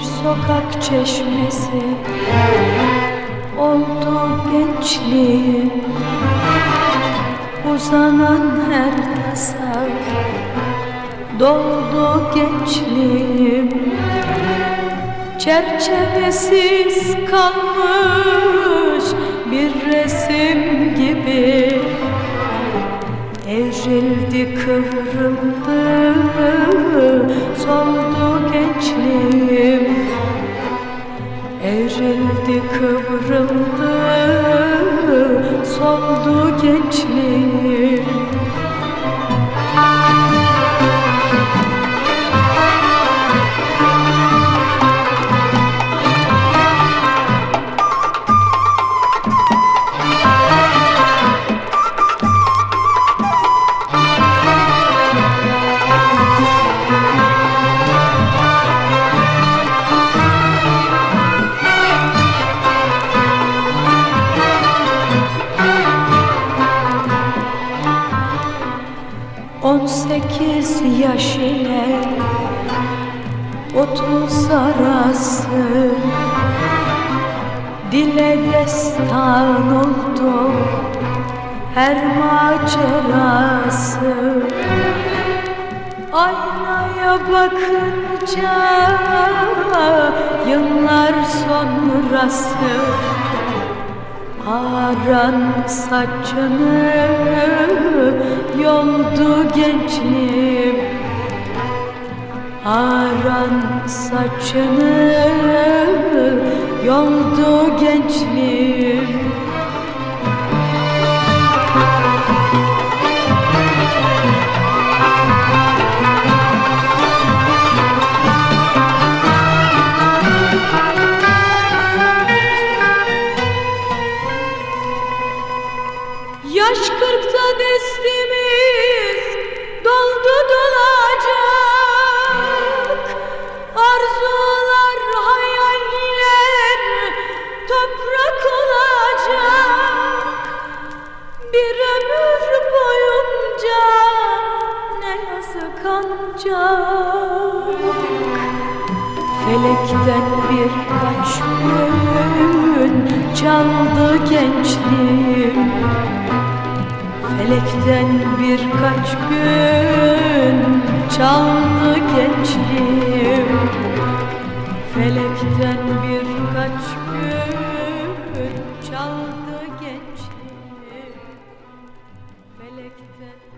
sokak çeşmesi oldu gençliğim. Uzanan her tasa doldu gençliğim. Çerçevesiz kalmış bir resim gibi. Evrildi kıvrıldı kıvrıldı soldu gençliğim On sekiz yaş ile otuz arası. Dile destan oldu her macerası. Aynaya bakınca yıllar sonrası Aran saçını yoldu gençliğim. Aran saçını yoldu gençliğim Bir ömür boyunca ne yazık ancak. Felekten birkaç gün çaldı gençliğim. Felekten birkaç gün çaldı gençliğim. Felekten birkaç gün çaldı Felekten